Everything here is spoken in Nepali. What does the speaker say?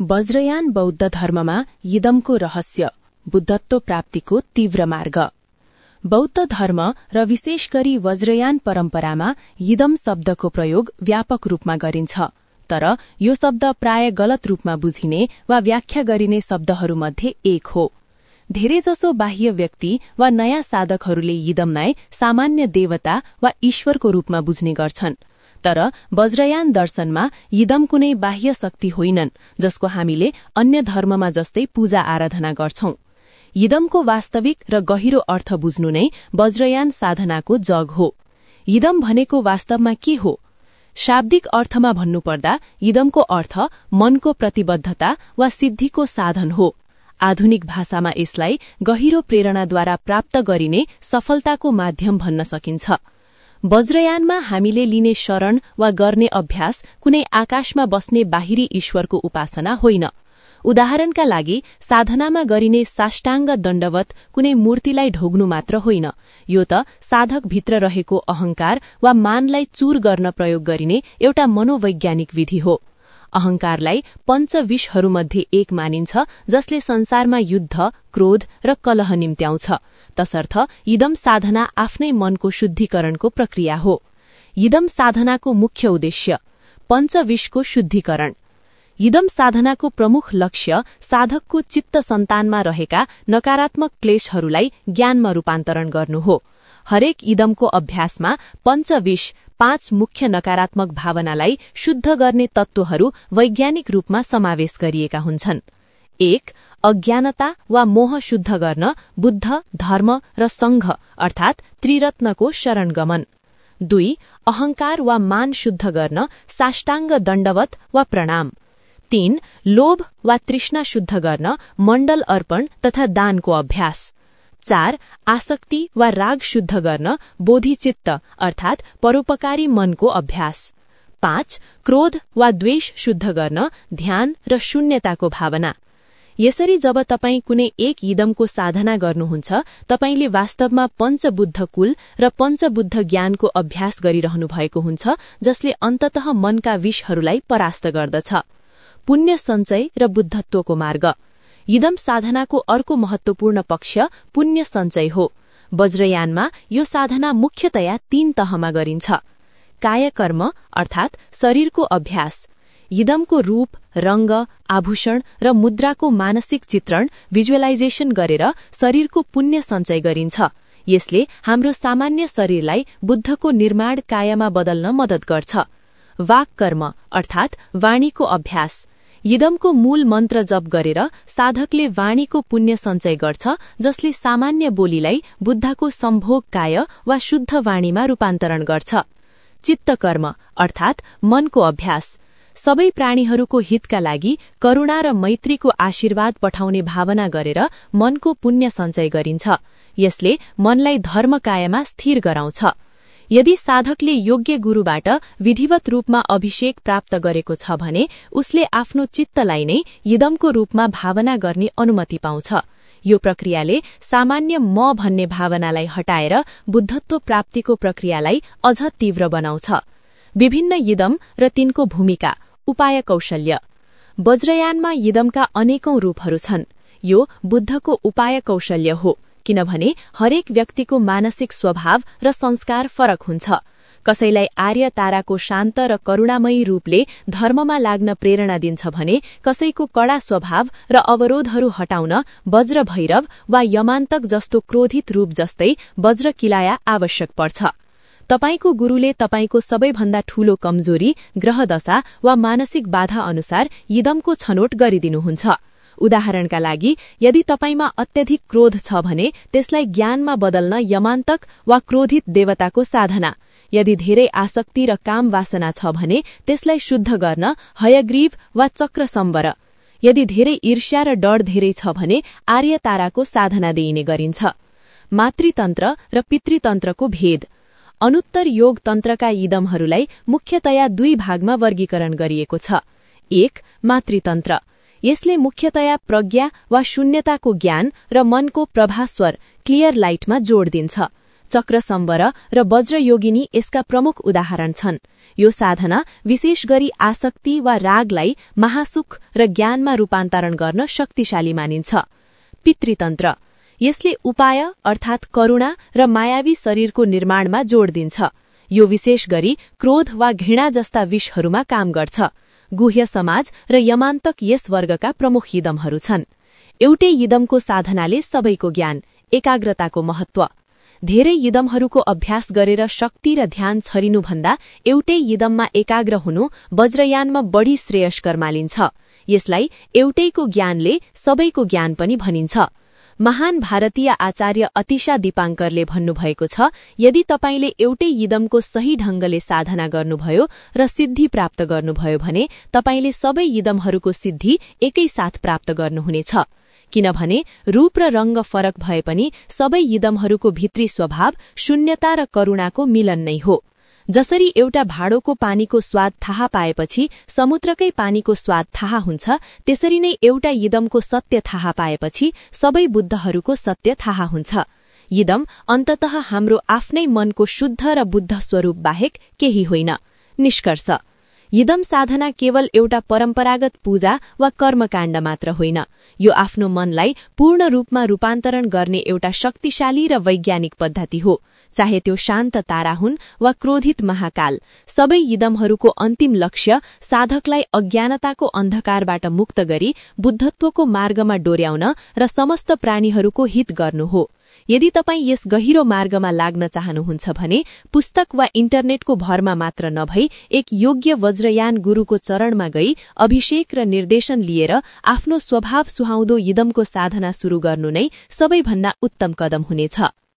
वज्रयान बौद्ध धर्ममा यिदमको रहस्य बुद्धत्व प्राप्तिको तीव्र मार्ग। बौद्ध धर्म र विशेष गरी वज्रयान परम्परामा यिदम शब्दको प्रयोग व्यापक रूपमा गरिन्छ तर यो शब्द प्राय गलत रूपमा बुझिने वा व्याख्या गरिने शब्दहरूमध्ये एक हो। धेरैजसो बाह्य व्यक्ति वा नयाँ साधकहरूले यिदमलाई सामान्य देवता वा ईश्वरको रूपमा बुझ्ने गर्छन्। तर वज्रयान दर्शनमा यिदम कुनै बाह्य शक्ति होइनन् जसको हामीले अन्य धर्ममा जस्तै पूजा आराधना गर्छौं। यिदमको वास्तविक र गहिरो अर्थ बुझ्नु नै वज्रयान साधनाको जग हो। यिदम भनेको वास्तवमा के हो? शाब्दिक अर्थमा भन्नुपर्दा यिदमको अर्थ मनको प्रतिबद्धता वा सिद्धिको साधन हो। आधुनिक भाषामा यसलाई गहिरो प्रेरणाद्वारा प्राप्त गरिने सफलताको माध्यम भन्न सकिन्छ। वज्रयानमा हामीले लिने शरण वा गर्ने अभ्यास कुनै आकाशमा बस्ने बाहिरी ईश्वरको उपासना होइन। उदाहरणका लागि साधनामा गरिने साष्टाङ्ग दण्डवत कुनै मूर्तिलाई ढोग्नु मात्र होइन। यो त साधकभित्र रहेको अहंकार वा मानलाई चूर गर्न प्रयोग गरिने एउटा मनोवैज्ञानिक विधि हो। अहंकारलाई पञ्चविषहरूमध्ये एक मानिन्छ जसले संसारमा युद्ध क्रोध र कलह निम्त्याउँछ। तसर्थ इदम साधना आफ्नै मनको शुद्धिकरणको प्रक्रिया हो। इदम साधनाको मुख्य उद्देश्य पञ्चविषको शुद्धिकरण। इदम साधनाको प्रमुख लक्ष्य साधकको चित्त सन्तानमा रहेका नकारात्मक क्लेशहरूलाई ज्ञानमा रूपान्तरण गर्नु हो। हरेक इदमको अभ्यासमा पञ्चविष पाँच मुख्य नकारात्मक भावनालाई शुद्ध गर्ने तत्वहरू वैज्ञानिक रूपमा समावेश गरिएका हुन्छन्। एक अज्ञानता वा मोह शुद्ध गर्न बुद्ध धर्म र संघ अर्थात त्रिरत्नको शरणगमन। दुई अहंकार वा मान शुद्ध गर्न साष्टाङ्ग दण्डवत वा प्रणाम। तीन लोभ वा तृष्णा शुद्ध गर्न मण्डल अर्पण तथा दानको अभ्यास। चार आसक्ति वा राग शुद्ध गर्न बोधिचित्त अर्थात परोपकारी मनको अभ्यास। पाँच क्रोध वा द्वेष शुद्ध गर्न ध्यान र शून्यताको भावना। यसरी जब तपाईँ कुनै एक इदमको साधना गर्नुहुन्छ तपाईँले वास्तवमा पञ्चबुद्ध कुल र पञ्चबुद्ध ज्ञानको अभ्यास गरिरहनु भएको हुन्छ जसले अन्तत मनका विषहरूलाई परास्त गर्दछ। पुण्य सञ्चय र बुद्धत्वको मार्ग। इदम साधनाको अर्को महत्वपूर्ण पक्ष पुण्य सञ्चय हो। वज्रयानमा यो साधना मुख्यतया तीन तहमा गरिन्छ। कायकर्म अर्थात शरीरको अभ्यास। यिदमको रूप रंग आभूषण र मुद्राको मानसिक चित्रण भिजुअलाइजेशन गरेर शरीरको पुण्य सञ्चय गरिन्छ। यसले हाम्रो सामान्य शरीरलाई बुद्धको निर्माण कायमा बदल्न मदत गर्छ। वाक कर्म अर्थात वाणीको अभ्यास। यिदमको मूल मन्त्र जप गरेर साधकले वाणीको पुण्य सञ्चय गर्छ जसले सामान्य बोलीलाई बुद्धको सम्भोग काय वा शुद्ध वाणीमा रूपान्तरण गर्छ। चित्तकर्म अर्थात मनको अभ्यास। सबै प्राणीहरूको हितका लागि करूणा र मैत्रीको आशीर्वाद पठाउने भावना गरेर मनको पुण्य सञ्चय गरिन्छ। यसले मनलाई धर्मकायमा स्थिर गराउँछ। यदि साधकले योग्य गुरूबाट विधिवत रूपमा अभिषेक प्राप्त गरेको छ भने उसले आफ्नो चित्तलाई नै यिदमको रूपमा भावना गर्ने अनुमति पाउँछ। यो प्रक्रियाले सामान्य म भन्ने भावनालाई हटाएर बुद्धत्व प्राप्तिको प्रक्रियालाई अझ तीव्र बनाउँछ। विभिन्न यिदम र तिनको भूमिका उपाय कौशल्य वज्रयानमा यिदमका अनेकौं रूपहरू छन्। यो बुद्धको उपाय कौशल्य हो किनभने हरेक व्यक्तिको मानसिक स्वभाव र संस्कार फरक हुन्छ। कसैलाई आर्य ताराको शान्त र करूणामयी रूपले धर्ममा लाग्न प्रेरणा दिन्छ भने कसैको कड़ा स्वभाव र अवरोधहरू हटाउन वज्र भैरव वा यमान्तक जस्तो क्रोधित रूप जस्तै वज्र किलाया आवश्यक पर्छ। तपाईँको गुरूले तपाईँको सबैभन्दा ठूलो कमजोरी ग्रह दशा वा मानसिक बाधा अनुसार यिदमको छनौट गरिदिनुहुन्छ। उदाहरणका लागि यदि तपाईँमा अत्यधिक क्रोध छ भने त्यसलाई ज्ञानमा बदल्न यमान्तक वा क्रोधित देवताको साधना। यदि धेरै आसक्ति र काम वासना छ भने त्यसलाई शुद्ध गर्न हयग्रीव वा चक्र सम्बर यदि धेरै ईर्ष्या र डर धेरै छ भने आर्य ताराको साधना दिइने गरिन्छ। मातृतन्त्र र पितृतन्त्रको भेद। अनुत्तर योग तन्त्रका इदमहरूलाई मुख्यतया दुई भागमा वर्गीकरण गरिएको छ। एक मातृतन्त्र। यसले मुख्यतया प्रज्ञा वा शून्यताको ज्ञान र मनको प्रभास्वर क्लियर लाइटमा जोड़ दिन्छ। चक्रसम्बर र वज्रयोगिनी यसका प्रमुख उदाहरण छन्। यो साधना विशेष गरी आसक्ति वा रागलाई महासुख र ज्ञानमा रूपान्तरण गर्न शक्तिशाली मानिन्छ। पितृतन्त्र। यसले उपाय अर्थात करूणा र मायावी शरीरको निर्माणमा जोड़ दिन्छ। यो विशेष गरी क्रोध वा घृणा जस्ता विषहरूमा काम गर्छ। गुह्य समाज र यमान्तक यस वर्गका प्रमुख यिदमहरू छन्। एउटै यिदमको साधनाले सबैको ज्ञान एकाग्रताको महत्व धेरै यिदमहरूको अभ्यास गरेर शक्ति र ध्यान छरिनुभन्दा एउटै यिदममा एकाग्र हुनु वज्रयानमा बढ़ी श्रेयस्कर मालिन्छ यसलाई एउटैको ज्ञानले सबैको ज्ञान पनि भनिन्छ। महान भारतीय आचार्य अतिशा दिपाङ्करले भन्नुभएको छ यदि तपाईँले एउटै यिदमको सही ढंगले साधना गर्नुभयो र सिद्धि प्राप्त गर्नुभयो भने तपाईँले सबै यिदमहरूको सिद्धि एकैसाथ प्राप्त गर्नुहुनेछ। किनभने रूप र रंग फरक भए पनि सबै यिदमहरूको भित्री स्वभाव शून्यता र करूणाको मिलन नै हो। जसरी एउटा भाँडोको पानीको स्वाद थाहा पाएपछि समुद्रकै पानीको स्वाद थाहा हुन्छ त्यसरी नै एउटा यिदमको सत्य थाहा पाएपछि सबै बुद्धहरूको सत्य थाहा हुन्छ। यिदम अन्तत हाम्रो आफ्नै मनको शुद्ध र बुद्ध स्वरूप बाहेक केही होइन। निष्कर्ष यिदम साधना केवल एउटा परम्परागत पूजा वा कर्मकाण्ड मात्र होइन। यो आफ्नो मनलाई पूर्ण रूपमा रूपान्तरण गर्ने एउटा शक्तिशाली र वैज्ञानिक पद्धति हो। चाहे त्यो शान्त तारा हुन् वा क्रोधित महाकाल सबै यिदमहरूको अन्तिम लक्ष्य साधकलाई अज्ञानताको अन्धकारबाट मुक्त गरी बुद्धत्वको मार्गमा डोर्याउन र समस्त प्राणीहरूको हित गर्नु हो। यदि तपाईँ यस गहिरो मार्गमा लाग्न चाहनुहुन्छ भने पुस्तक वा इन्टरनेटको भरमा मात्र नभई एक योग्य वज्रयान गुरूको चरणमा गई अभिषेक र निर्देशन लिएर आफ्नो स्वभाव सुहाउँदो यिदमको साधना शुरू गर्नु नै सबैभन्दा उत्तम कदम हुनेछ।